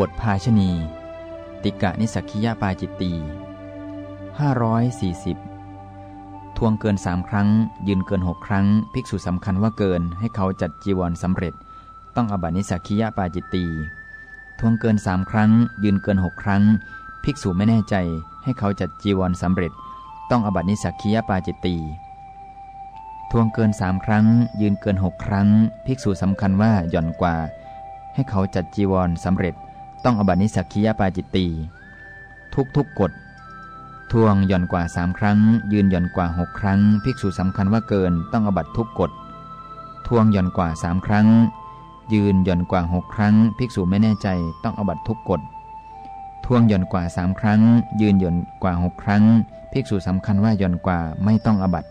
บทภาชณี ติกะนิสักคิยาปาจิตตี540 ทวงเกินสามครั้ง ยืนเกินหกครั้ง ภิกษุสำคัญว่าเกินให้เขาจัดจีวรสำเร็จ ต้องอบัตินิสักคิยาปาจิตตี ทวงเกินสามครั้ง ยืนเกินหกครั้ง ภิกษุไม่แน่ใจให้เขาจัดจีวรสำเร็จ ต้องอบัตินิสักคิยาปาจิตตีทวงเกินสามครั้ง ยืนเกินหกครั้ง ภิกษุสำคัญว่าหย่อนกว่า ให้เขาจัดจีวรสำเร็จ ต้องอบัตินิสักคิยปาจิตตีทุกทุกกฎทวงหย่อนกว่าสามครั้ง ยืนหย่อนกว่าหกครั้ง ภิกษุสำคัญว่าเกินต้องอบัตทุกกฎทวงหย่อนกว่าสามครั้ง ยืนหย่อนกว่าหกครั้ง ภิกษุไม่แน่ใจต้องอบัตทุกกฎทวงหย่อนกว่าสามครั้ง ยืนหย่อนกว่าหกครั้ง ภิกษุสำคัญว่าหย่อนกว่าไม่ต้องอบัติ